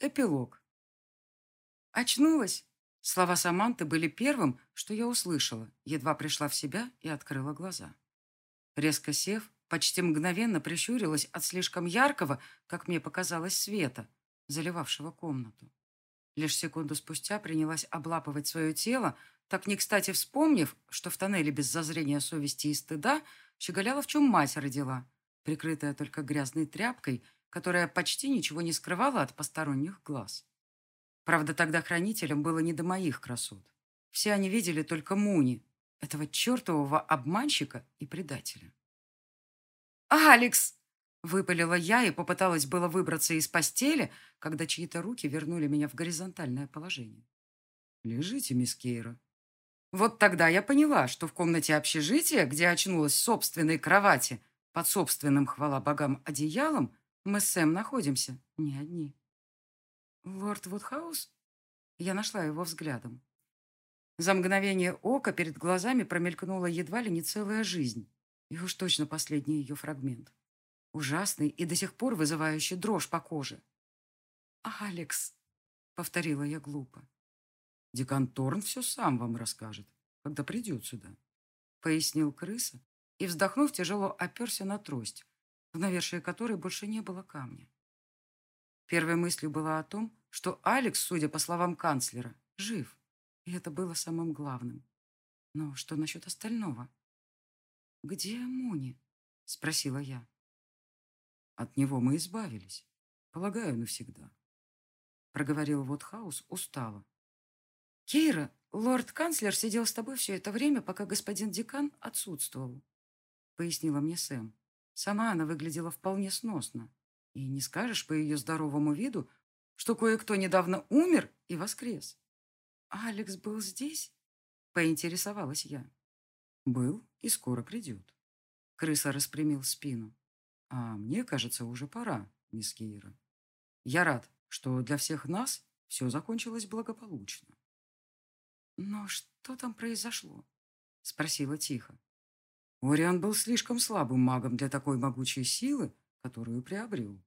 Эпилог. Очнулась. Слова Саманты были первым, что я услышала, едва пришла в себя и открыла глаза. Резко сев, почти мгновенно прищурилась от слишком яркого, как мне показалось, света, заливавшего комнату. Лишь секунду спустя принялась облапывать свое тело, так не кстати вспомнив, что в тоннеле без зазрения совести и стыда щеголяла в чем мать родила, прикрытая только грязной тряпкой – которая почти ничего не скрывала от посторонних глаз. Правда, тогда хранителям было не до моих красот. Все они видели только Муни, этого чертового обманщика и предателя. «Алекс!» — выпалила я и попыталась было выбраться из постели, когда чьи-то руки вернули меня в горизонтальное положение. «Лежите, мисс Кейра». Вот тогда я поняла, что в комнате общежития, где очнулась в собственной кровати, под собственным, хвала богам, одеялом, мы с Сэм находимся не одни. Лорд Вудхаус? Я нашла его взглядом. За мгновение ока перед глазами промелькнула едва ли не целая жизнь. И уж точно последний ее фрагмент. Ужасный и до сих пор вызывающий дрожь по коже. «Алекс», — повторила я глупо. «Декан Торн все сам вам расскажет, когда придет сюда», — пояснил крыса и, вздохнув, тяжело оперся на трость, в навершие которой больше не было камня. Первой мыслью была о том, что Алекс, судя по словам канцлера, жив, и это было самым главным. Но что насчет остального? «Где Муни?» — спросила я. «От него мы избавились. Полагаю, навсегда», — проговорил Вудхаус устало. «Кейра, лорд-канцлер сидел с тобой все это время, пока господин декан отсутствовал», — пояснила мне Сэм. Сама она выглядела вполне сносно. И не скажешь по ее здоровому виду, что кое-кто недавно умер и воскрес. «Алекс был здесь?» — поинтересовалась я. «Был и скоро придет». Крыса распрямил спину. «А мне кажется, уже пора, мисс Кейра. Я рад, что для всех нас все закончилось благополучно». «Но что там произошло?» — спросила тихо. Ориан был слишком слабым магом для такой могучей силы, которую приобрел.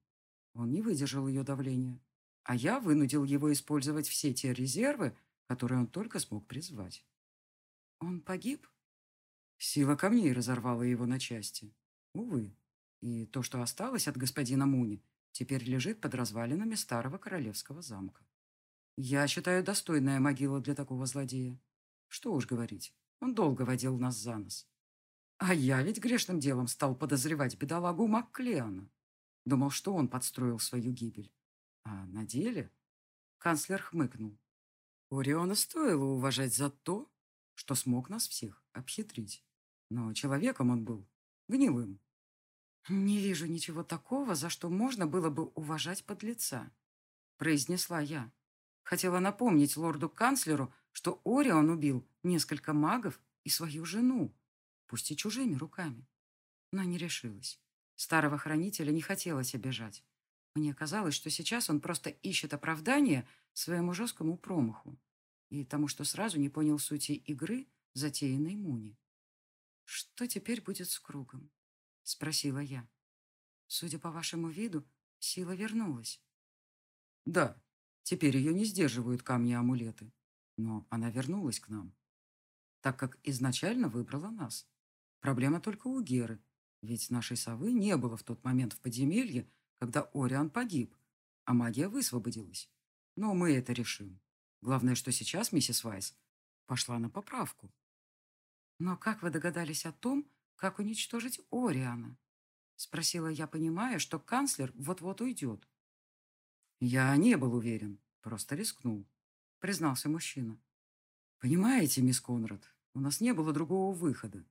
Он не выдержал ее давления, а я вынудил его использовать все те резервы, которые он только смог призвать. Он погиб? Сила камней разорвала его на части. Увы. И то, что осталось от господина Муни, теперь лежит под развалинами старого королевского замка. Я считаю, достойная могила для такого злодея. Что уж говорить, он долго водил нас за нос. А я ведь грешным делом стал подозревать бедолагу Макклеона. Думал, что он подстроил свою гибель. А на деле... Канцлер хмыкнул. Ориона стоило уважать за то, что смог нас всех обхитрить. Но человеком он был гнилым. «Не вижу ничего такого, за что можно было бы уважать подлеца», произнесла я. Хотела напомнить лорду-канцлеру, что Орион убил несколько магов и свою жену, пусть и чужими руками. Но не решилась. Старого хранителя не хотелось обижать. Мне казалось, что сейчас он просто ищет оправдание своему жесткому промаху и тому, что сразу не понял сути игры, затеянной Муни. «Что теперь будет с кругом?» — спросила я. «Судя по вашему виду, сила вернулась». «Да, теперь ее не сдерживают камни-амулеты, но она вернулась к нам, так как изначально выбрала нас. Проблема только у Геры, ведь нашей совы не было в тот момент в подземелье, когда Ориан погиб, а магия высвободилась. Но мы это решим. Главное, что сейчас миссис Вайс пошла на поправку. «Но как вы догадались о том, как уничтожить Ориана?» Спросила я, понимая, что канцлер вот-вот уйдет. «Я не был уверен, просто рискнул», — признался мужчина. «Понимаете, мисс Конрад, у нас не было другого выхода.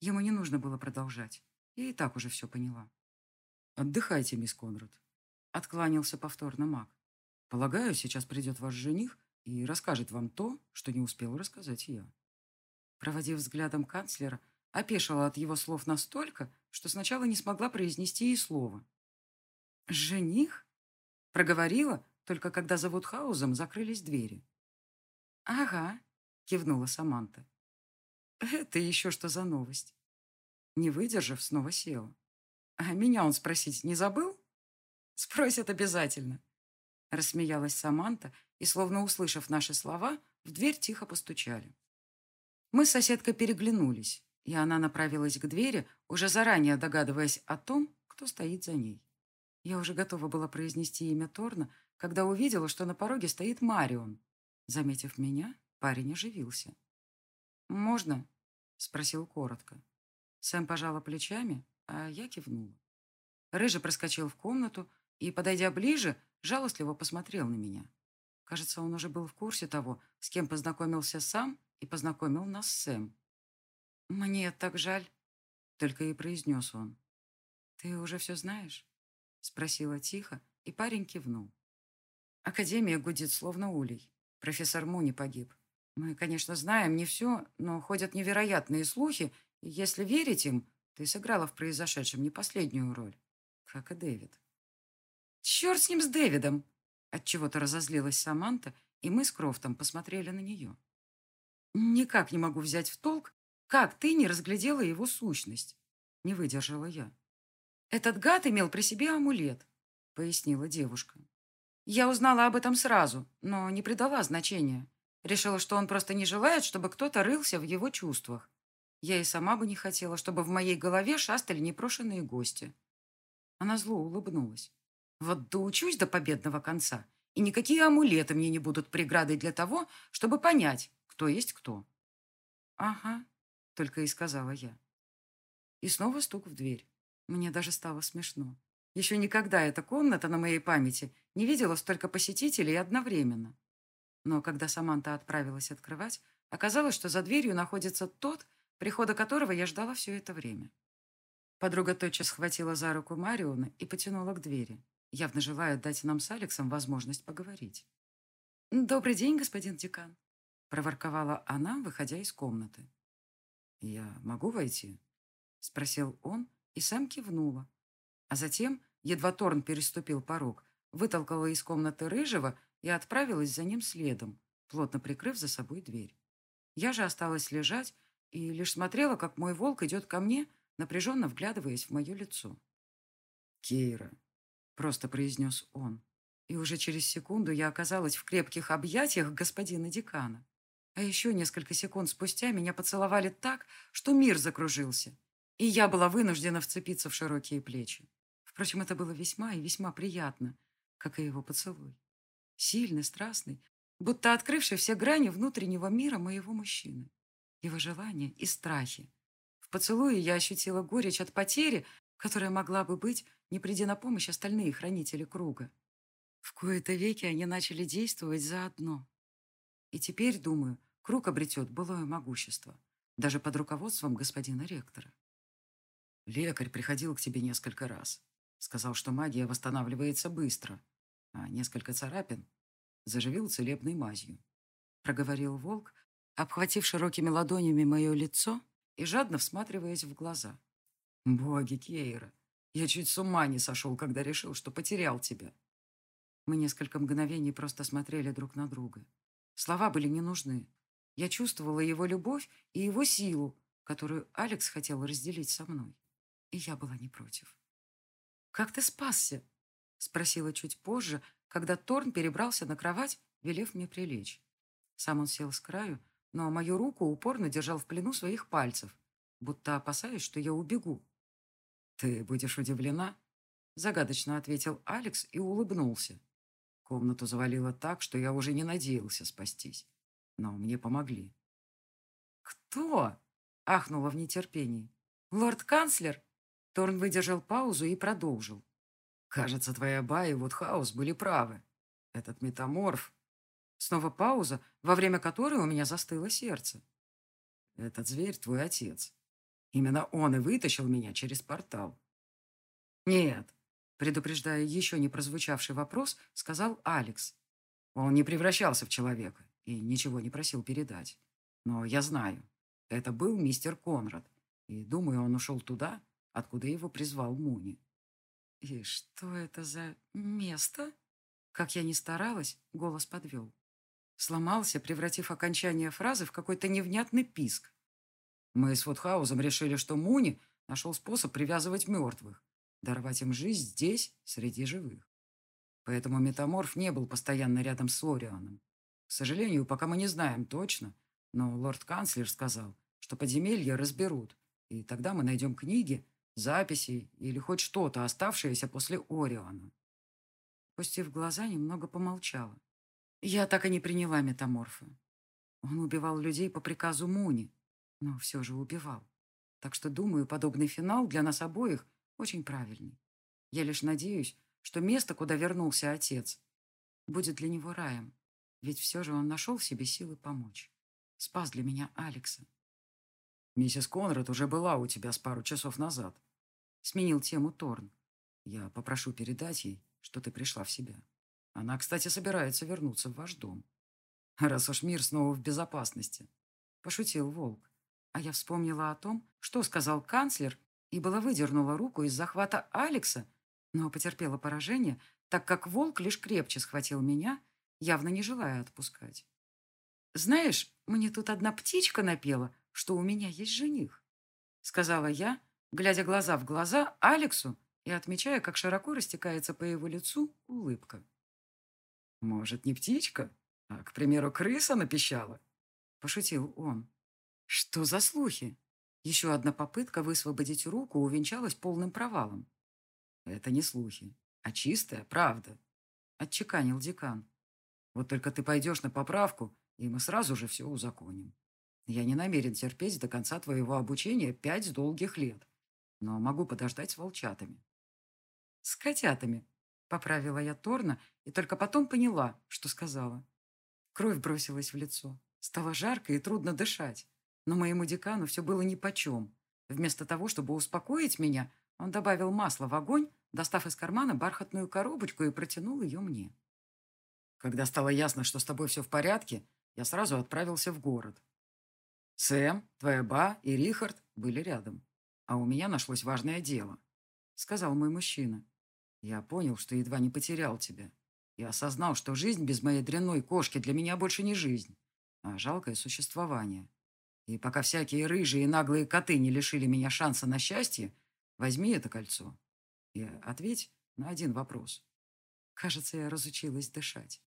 Ему не нужно было продолжать. Я и так уже все поняла. «Отдыхайте, мисс Конрад», — откланялся повторно маг. «Полагаю, сейчас придет ваш жених и расскажет вам то, что не успел рассказать я». Проводив взглядом канцлера, опешила от его слов настолько, что сначала не смогла произнести и слова. «Жених?» — проговорила, только когда за Вудхаузом закрылись двери. «Ага», — кивнула Саманта. Это еще что за новость? Не выдержав, снова села. А меня он спросить не забыл? Спросит обязательно. Рассмеялась Саманта, и, словно услышав наши слова, в дверь тихо постучали. Мы с соседкой переглянулись, и она направилась к двери, уже заранее догадываясь о том, кто стоит за ней. Я уже готова была произнести имя Торна, когда увидела, что на пороге стоит Марион. Заметив меня, парень оживился. «Можно?» — спросил коротко. Сэм пожала плечами, а я кивнула. Рыжий проскочил в комнату и, подойдя ближе, жалостливо посмотрел на меня. Кажется, он уже был в курсе того, с кем познакомился сам и познакомил нас с Сэм. «Мне так жаль», — только и произнес он. «Ты уже все знаешь?» — спросила тихо, и парень кивнул. «Академия гудит, словно улей. Профессор Муни погиб. Мы, конечно, знаем не все, но ходят невероятные слухи, и если верить им, ты сыграла в произошедшем не последнюю роль, как и Дэвид». «Черт с ним, с Дэвидом!» Отчего-то разозлилась Саманта, и мы с Крофтом посмотрели на нее. «Никак не могу взять в толк, как ты не разглядела его сущность?» Не выдержала я. «Этот гад имел при себе амулет», — пояснила девушка. «Я узнала об этом сразу, но не придала значения. Решила, что он просто не желает, чтобы кто-то рылся в его чувствах. Я и сама бы не хотела, чтобы в моей голове шастали непрошенные гости». Она зло улыбнулась. Вот доучусь до победного конца, и никакие амулеты мне не будут преградой для того, чтобы понять, кто есть кто. Ага, только и сказала я. И снова стук в дверь. Мне даже стало смешно. Еще никогда эта комната на моей памяти не видела столько посетителей одновременно. Но когда Саманта отправилась открывать, оказалось, что за дверью находится тот, прихода которого я ждала все это время. Подруга тотчас схватила за руку Мариона и потянула к двери явно желая дать нам с Алексом возможность поговорить. «Добрый день, господин декан», — проворковала она, выходя из комнаты. «Я могу войти?» — спросил он, и сам кивнула. А затем, едва Торн переступил порог, вытолкала из комнаты Рыжего и отправилась за ним следом, плотно прикрыв за собой дверь. Я же осталась лежать и лишь смотрела, как мой волк идет ко мне, напряженно вглядываясь в мое лицо. «Кейра, просто произнес он. И уже через секунду я оказалась в крепких объятиях господина декана. А еще несколько секунд спустя меня поцеловали так, что мир закружился, и я была вынуждена вцепиться в широкие плечи. Впрочем, это было весьма и весьма приятно, как и его поцелуй. Сильный, страстный, будто открывший все грани внутреннего мира моего мужчины. Его желания и страхи. В поцелуе я ощутила горечь от потери, которая могла бы быть не придя на помощь остальные хранители круга. В кои-то веки они начали действовать заодно. И теперь, думаю, круг обретет былое могущество, даже под руководством господина ректора. Лекарь приходил к тебе несколько раз. Сказал, что магия восстанавливается быстро, а несколько царапин заживил целебной мазью. Проговорил волк, обхватив широкими ладонями мое лицо и жадно всматриваясь в глаза. Боги Кейра, я чуть с ума не сошел, когда решил, что потерял тебя. Мы несколько мгновений просто смотрели друг на друга. Слова были не нужны. Я чувствовала его любовь и его силу, которую Алекс хотел разделить со мной. И я была не против. «Как ты спасся?» — спросила чуть позже, когда Торн перебрался на кровать, велев мне прилечь. Сам он сел с краю, но мою руку упорно держал в плену своих пальцев, будто опасаясь, что я убегу. «Ты будешь удивлена?» Загадочно ответил Алекс и улыбнулся. Комнату завалило так, что я уже не надеялся спастись. Но мне помогли. «Кто?» — ахнула в нетерпении. «Лорд-канцлер?» Торн выдержал паузу и продолжил. «Кажется, твоя Ба и Вудхаус были правы. Этот метаморф...» Снова пауза, во время которой у меня застыло сердце. «Этот зверь твой отец. Именно он и вытащил меня через портал. Нет, предупреждая еще не прозвучавший вопрос, сказал Алекс. Он не превращался в человека и ничего не просил передать. Но я знаю, это был мистер Конрад, и, думаю, он ушел туда, откуда его призвал Муни. И что это за место? Как я ни старалась, голос подвел. Сломался, превратив окончание фразы в какой-то невнятный писк. Мы с Фудхаузом решили, что Муни нашел способ привязывать мертвых, даровать им жизнь здесь, среди живых. Поэтому метаморф не был постоянно рядом с Орианом. К сожалению, пока мы не знаем точно, но лорд-канцлер сказал, что подземелья разберут, и тогда мы найдем книги, записи или хоть что-то, оставшееся после Ориана. Пустив глаза, немного помолчала. Я так и не приняла метаморфа. Он убивал людей по приказу Муни, но все же убивал. Так что, думаю, подобный финал для нас обоих очень правильный. Я лишь надеюсь, что место, куда вернулся отец, будет для него раем. Ведь все же он нашел в себе силы помочь. Спас для меня Алекса. Миссис Конрад уже была у тебя с пару часов назад. Сменил тему Торн. Я попрошу передать ей, что ты пришла в себя. Она, кстати, собирается вернуться в ваш дом. Раз уж мир снова в безопасности. Пошутил Волк. А я вспомнила о том, что сказал канцлер, и была выдернула руку из захвата Алекса, но потерпела поражение, так как Волк лишь крепче схватил меня, явно не желая отпускать. «Знаешь, мне тут одна птичка напела, что у меня есть жених», сказала я, глядя глаза в глаза Алексу и отмечая, как широко растекается по его лицу улыбка. «Может, не птичка, а, к примеру, крыса напищала?» Пошутил он. «Что за слухи?» Еще одна попытка высвободить руку увенчалась полным провалом. «Это не слухи, а чистая правда», — отчеканил декан. «Вот только ты пойдешь на поправку, и мы сразу же все узаконим. Я не намерен терпеть до конца твоего обучения пять долгих лет, но могу подождать с волчатами». «С котятами», — поправила я Торна и только потом поняла, что сказала. Кровь бросилась в лицо. Стало жарко и трудно дышать. Но моему декану все было нипочем. Вместо того, чтобы успокоить меня, он добавил масло в огонь, достав из кармана бархатную коробочку и протянул ее мне. Когда стало ясно, что с тобой все в порядке, я сразу отправился в город. Сэм, твоя ба и Рихард были рядом. А у меня нашлось важное дело, — сказал мой мужчина. Я понял, что едва не потерял тебя. Я осознал, что жизнь без моей дрянной кошки для меня больше не жизнь, а жалкое существование. И пока всякие рыжие и наглые коты не лишили меня шанса на счастье, возьми это кольцо и ответь на один вопрос. Кажется, я разучилась дышать.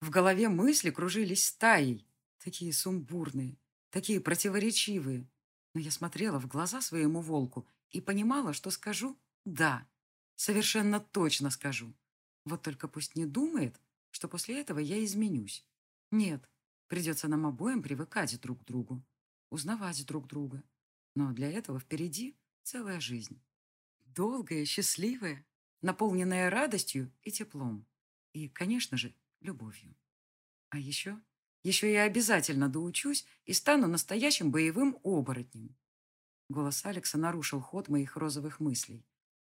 В голове мысли кружились стаей, такие сумбурные, такие противоречивые. Но я смотрела в глаза своему волку и понимала, что скажу «да». Совершенно точно скажу. Вот только пусть не думает, что после этого я изменюсь. Нет, придется нам обоим привыкать друг к другу узнавать друг друга. Но для этого впереди целая жизнь. Долгая, счастливая, наполненная радостью и теплом. И, конечно же, любовью. А еще, еще я обязательно доучусь и стану настоящим боевым оборотнем. Голос Алекса нарушил ход моих розовых мыслей.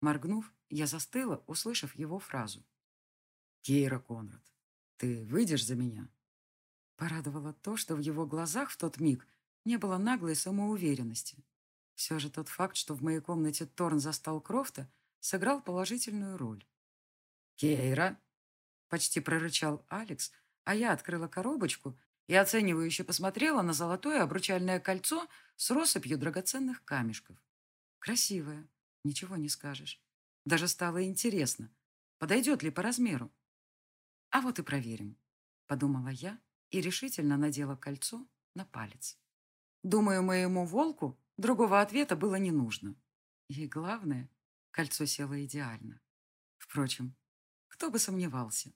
Моргнув, я застыла, услышав его фразу. «Кейра Конрад, ты выйдешь за меня?» Порадовало то, что в его глазах в тот миг не было наглой самоуверенности. Все же тот факт, что в моей комнате Торн застал Крофта, сыграл положительную роль. «Кейра!» — почти прорычал Алекс, а я открыла коробочку и оценивающе посмотрела на золотое обручальное кольцо с россыпью драгоценных камешков. Красивое, ничего не скажешь. Даже стало интересно, подойдет ли по размеру. А вот и проверим, подумала я и решительно надела кольцо на палец. Думаю, моему волку другого ответа было не нужно. И главное, кольцо село идеально. Впрочем, кто бы сомневался.